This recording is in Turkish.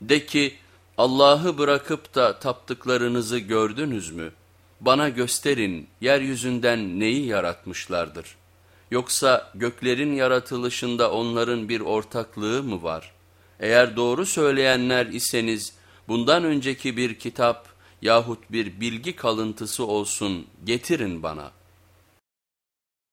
De ki Allah'ı bırakıp da taptıklarınızı gördünüz mü? Bana gösterin yeryüzünden neyi yaratmışlardır? Yoksa göklerin yaratılışında onların bir ortaklığı mı var? Eğer doğru söyleyenler iseniz bundan önceki bir kitap yahut bir bilgi kalıntısı olsun getirin bana.''